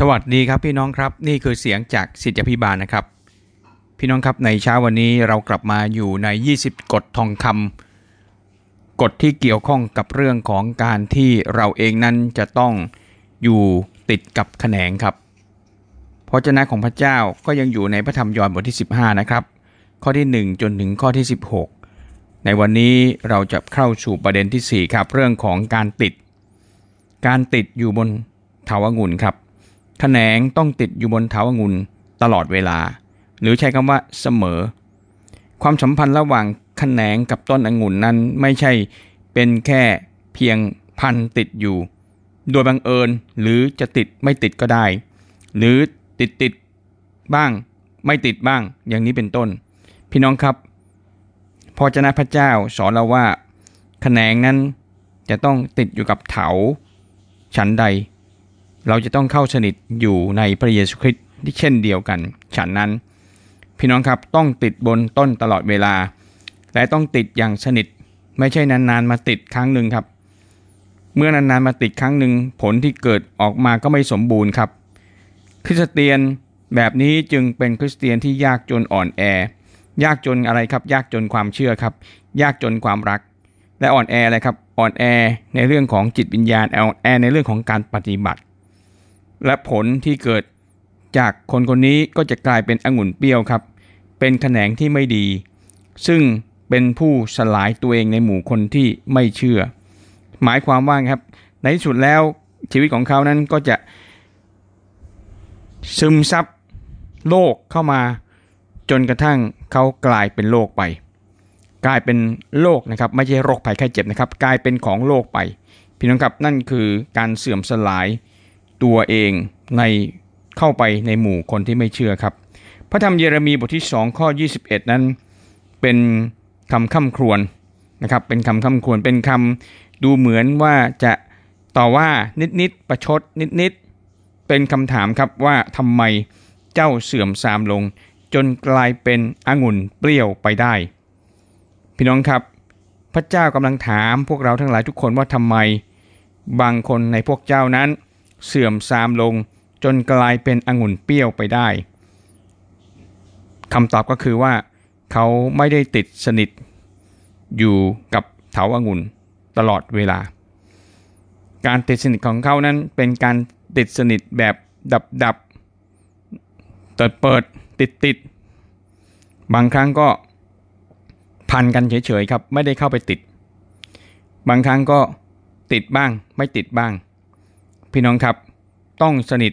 สวัสดีครับพี่น้องครับ นี่คือเสียงจากสิทธิพิบาลนะครับ พี่น้องครับในเช้าวันนี้เรากลับมาอยู่ใน 20 กฎทองคำกฎที่เกี่ยวข้องกับเรื่องของการที่เราเองนั้นจะต้องอยู่ติดกับแขนงครับพระเจ้าของพระเจ้าก็ยังอยู่ในพระธรรมยอห์นบทที่ 15 นะครับ ข้อที่ 1 จนถึงข้อที่ 16 ในวันนี้เราจะเข้าสู่ประเด็นที่ 4 ครับ เรื่องของการติด การติดอยู่บนเถาวังุ่นครับ ขนงต้องติดอยู่บนเถาองุ่นตลอดเวลา หรือใช้คำว่าเสมอ ความสัมพันธ์ระหว่างแขนงกับต้นองุ่นนั้นไม่ใช่เป็นแค่เพียงพันติดอยู่ โดยบังเอิญหรือจะติดไม่ติดก็ได้ หรือติดติดบ้าง ไม่ติดบ้างอย่างนี้เป็นต้น พี่น้องครับพอเจ้าพระเจ้าสอนเราว่าแขนงนั้นจะต้องติดอยู่กับเถา ฉันใด เราจะต้องเข้าสนิทอยู่ในพระเยซูคริสต์ที่เช่นเดียวกัน ฉันนั้น พี่น้องครับต้องติดบนต้นตลอดเวลา และต้องติดอย่างสนิท ไม่ใช่นานๆมาติดครั้งหนึ่งครับ เมื่อนานๆมาติดครั้งหนึ่งผลที่เกิดออกมาก็ไม่สมบูรณ์ครับ คริสเตียนแบบนี้จึงเป็นคริสเตียนที่ยากจนอ่อนแอ ยากจนอะไรครับ ยากจนความเชื่อครับ ยากจนความรัก และอ่อนแออะไรครับ อ่อนแอในเรื่องของจิตวิญญาณอ่อนแอในเรื่องของการปฏิบัติ และผลที่เกิดจากคนคนนี้ก็จะกลายเป็นองุ่นเปรี้ยวครับ เป็นแขนงที่ไม่ดี ซึ่งเป็นผู้สลายตัวเองในหมู่คนที่ไม่เชื่อ หมายความว่าครับ ในที่สุดแล้วชีวิตของเขานั้นก็จะ ซึมซับโลกเข้ามา จนกระทั่งเขากลายเป็นโรคไป กลายเป็นโรคนะครับ ไม่ใช่โรคภัยไข้เจ็บนะครับ กลายเป็นของโลกไป พี่น้องครับนั่นคือการเสื่อมสลาย ตัวเองในเข้าไปในหมู่คนที่ไม่เชื่อครับ พระธรรมเยเรมีบทที่ 2 ข้อ 21 นั้น เป็นคำข้าครวนนะครับเป็นคำข้าครวนเป็นคำดูเหมือนว่าจะต่อว่านิดๆประชดนิดๆเป็นคำถามครับว่าทำไมเจ้าเสื่อมทรามลง จนกลายเป็นองุ่นเปรี้ยวไปได้ พี่น้องครับ พระเจ้ากำลังถามพวกเราทั้งหลายทุกคนว่าทำไมบางคนในพวกเจ้านั้น เสื่อมทรามลงจนกลายเป็นองุ่นเปรี้ยวไปได้คำตอบก็คือว่า เขาไม่ได้ติดสนิทอยู่กับเถาองุ่นตลอดเวลา การติดสนิทของเขานั้นเป็นการติดสนิทแบบดับดับเปิดเปิดติดติดบางครั้งก็พันกันเฉยๆครับ ไม่ได้เข้าไปติด บางครั้งก็ติดบ้างไม่ติดบ้าง พี่น้องครับ ต้องสนิท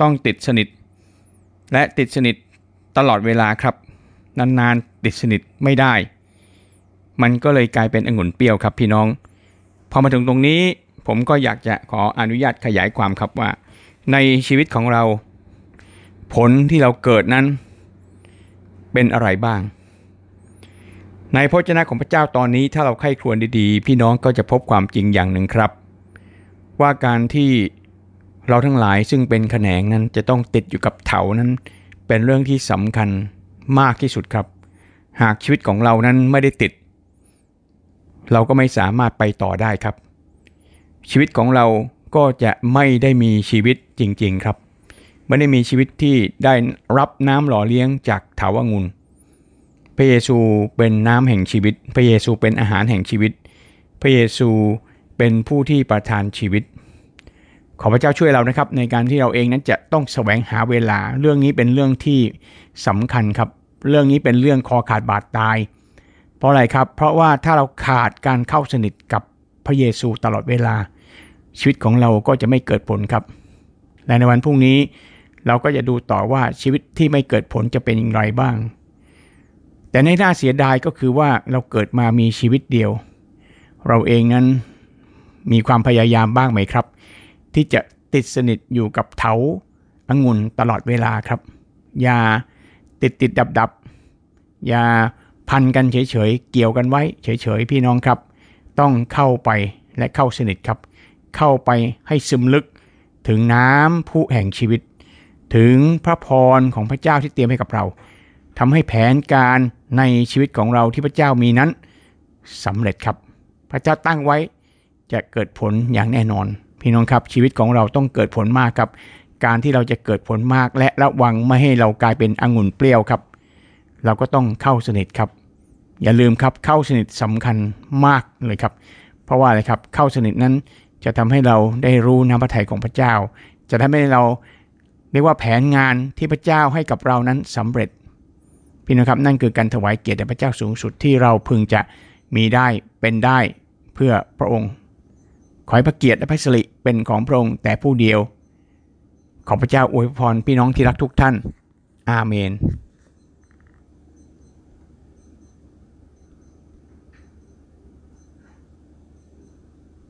ต้องติดสนิท และติดสนิทตลอดเวลาครับ นานๆติดสนิทไม่ได้ มันก็เลยกลายเป็นองุ่นเปรี้ยวครับพี่น้อง พอมาถึงตรงนี้ผมก็อยากจะขออนุญาตขยายความครับว่า ในชีวิตของเรา ผลที่เราเกิดนั้น เป็นอะไรบ้าง ในพระเจ้าของพระเจ้าตอนนี้ถ้าเราไข้ครวญดีๆ พี่น้องก็จะพบความจริงอย่างหนึ่งครับ ว่าการที่เราทั้งหลายซึ่งเป็นแขนงนั้นจะต้องติดอยู่กับเถานั้น เป็นเรื่องที่สำคัญมากที่สุดครับ หากชีวิตของเรานั้นไม่ได้ติด เราก็ไม่สามารถไปต่อได้ครับ ชีวิตของเราก็จะไม่ได้มีชีวิตจริง ๆครับไม่ได้มีชีวิตที่ได้รับน้ำหล่อเลี้ยงจากเถาวงุ่นพระเยซูเป็นน้ำแห่งชีวิต พระเยซูเป็นอาหารแห่งชีวิต พระเยซู เป็นผู้ที่ประทานชีวิต ขอพระเจ้าช่วยเรานะครับ ในการที่เราเองนั้นจะต้องแสวงหาเวลา เรื่องนี้เป็นเรื่องที่สำคัญครับ เรื่องนี้เป็นเรื่องคอขาดบาดตาย เพราะอะไรครับ เพราะว่าถ้าเราขาดการเข้าสนิทกับพระเยซูตลอดเวลา ชีวิตของเราก็จะไม่เกิดผลครับ และในวันพรุ่งนี้เราก็จะดูต่อว่าชีวิตที่ไม่เกิดผลจะเป็นอย่างไรบ้าง แต่ในน่าเสียดายก็คือว่าเราเกิดมามีชีวิตเดียว เราเองนั้น มีความพยายามบ้างไหมครับ ที่จะติดสนิทอยู่กับเถาองุ่นตลอดเวลาครับ อย่าติดติดดับดับอย่าพันกันเฉยๆ เกี่ยวกันไว้ เฉยๆ พี่น้องครับ ต้องเข้าไปและเข้าสนิทครับ เข้าไปให้ซึมลึกถึงน้ำผู้แห่งชีวิต ถึงพระพรของพระเจ้าที่เตรียมให้กับเราทำให้แผนการในชีวิตของเราที่พระเจ้ามีนั้นสำเร็จครับ พระเจ้าตั้งไว้ จะเกิดผลอย่างแน่นอน พี่น้องครับชีวิตของเราต้องเกิดผลมากครับ การที่เราจะเกิดผลมากและระวังไม่ให้เรากลายเป็นองุ่นเปรี้ยวครับ เราก็ต้องเข้าสนิทครับ อย่าลืมครับเข้าสนิทสำคัญมากเลยครับ เพราะว่าอะไรครับเข้าสนิทนั้นจะทำให้เราได้รู้น้ำพระทัยของพระเจ้า จะทำให้เราเรียกว่าแผนงานที่พระเจ้าให้กับเรานั้นสำเร็จพี่น้องครับนั่นคือการถวายเกียรติแด่พระเจ้าสูงสุดที่เราพึงจะมีได้เป็นได้เพื่อพระองค์ ขอให้พระเกียรติและพระสิริเป็นของพระองค์แต่ผู้เดียว ขอพระเจ้าอวยพรพี่น้องที่รักทุกท่าน อาเมน